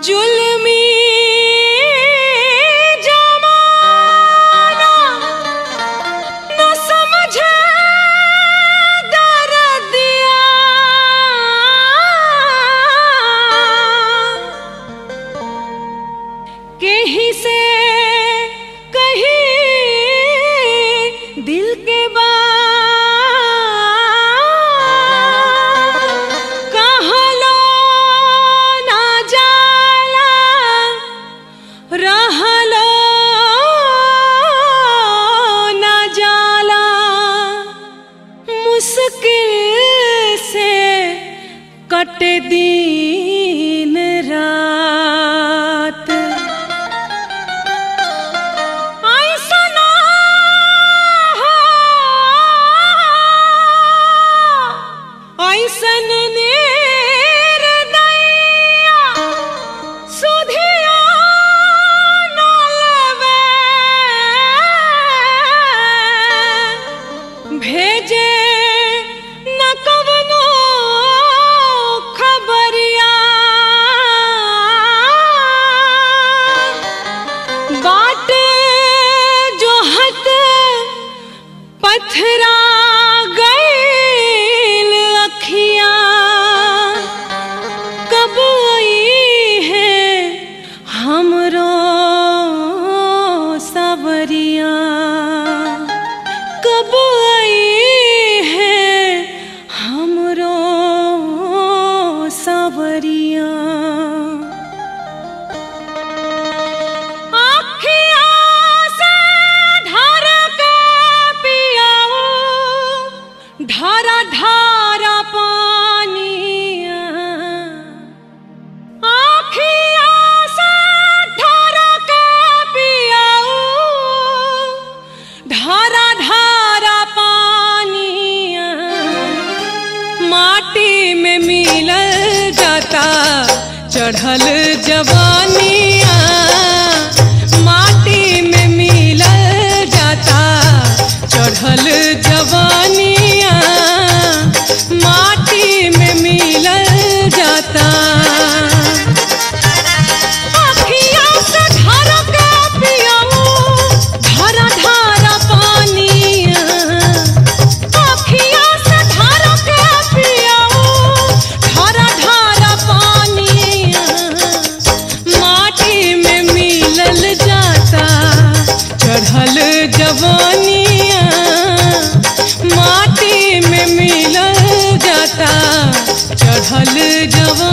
Cül काटे जो हत पथरा गए अखिया। कब है हमरो सबरिया पढ़ल जवा